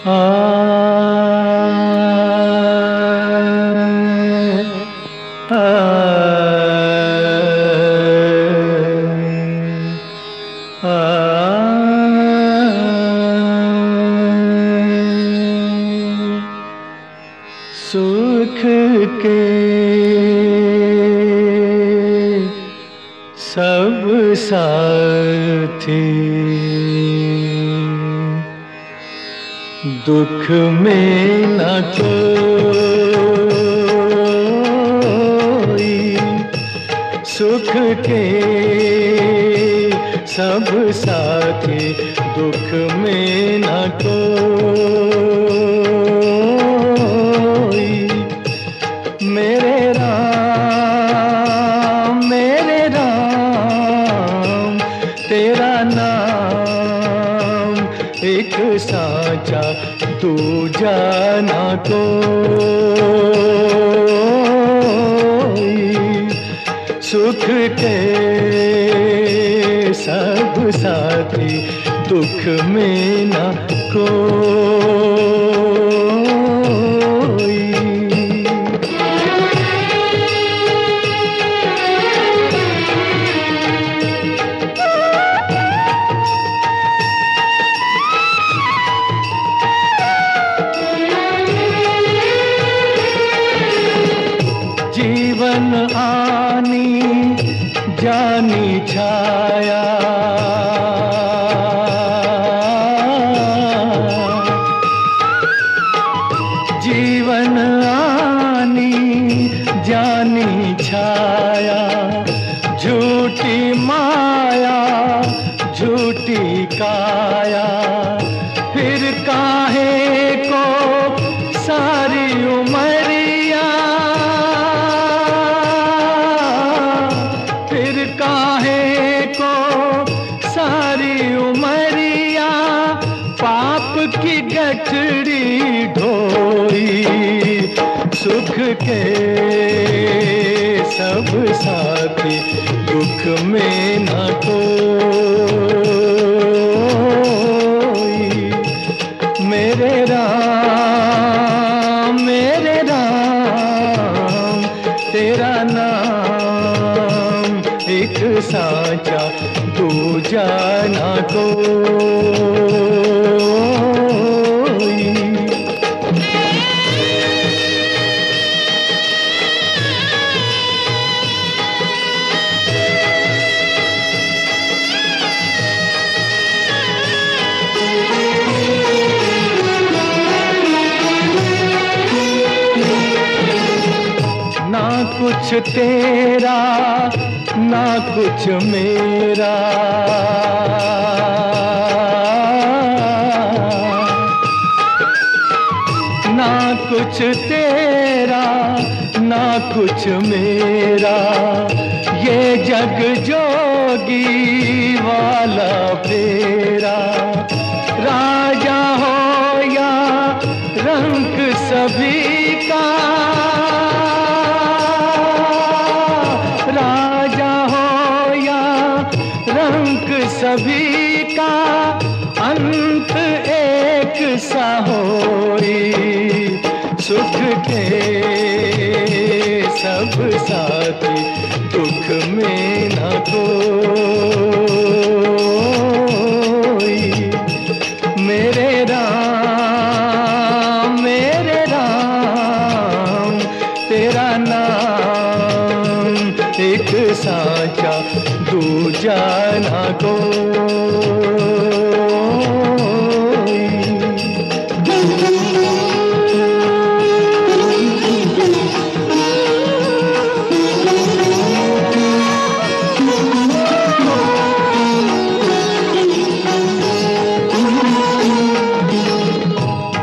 सुख के सब साथी। दुख में न कोई सुख के सब साथी दुख में न कोई। मेरे राम तू जाना कोई सुख के सब साथी दुख में ना कोई जीवन आनी जानी छाया। जीवन सुख के सब साथी दुख में न कोई। मेरे राम मेरे राम, तेरा नाम एक साचा तू जाना कोई कुछ तेरा, ना कुछ मेरा। ना कुछ तेरा, ना कुछ मेरा। ये जग जोगी वाला फेरा। राजा हो या रंग सभी का सभी का अंत एक सा होई सुख के सब साथी दुख में न कोई साचा दूजा ना को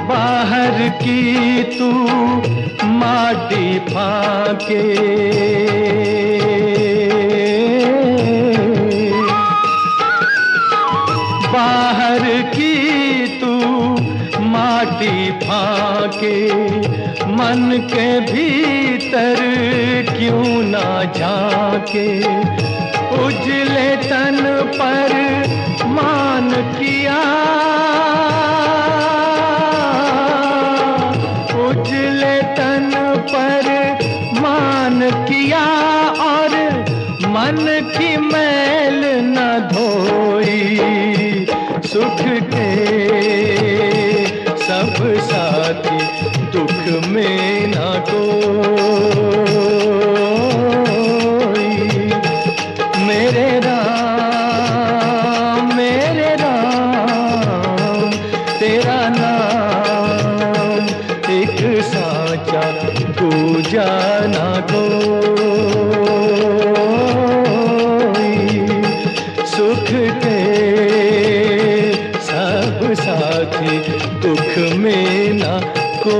बाहर की तू माटी फाके। के भीतर क्यों ना झाके उजले तन पर मान किया? उजले तन पर मान किया और मन की मैल न धोई सुख के सब साथी दुख में मेरे राम मेरे राम, तेरा नाम एक साचा पूजा को सुख के सब साथी दुख में ना को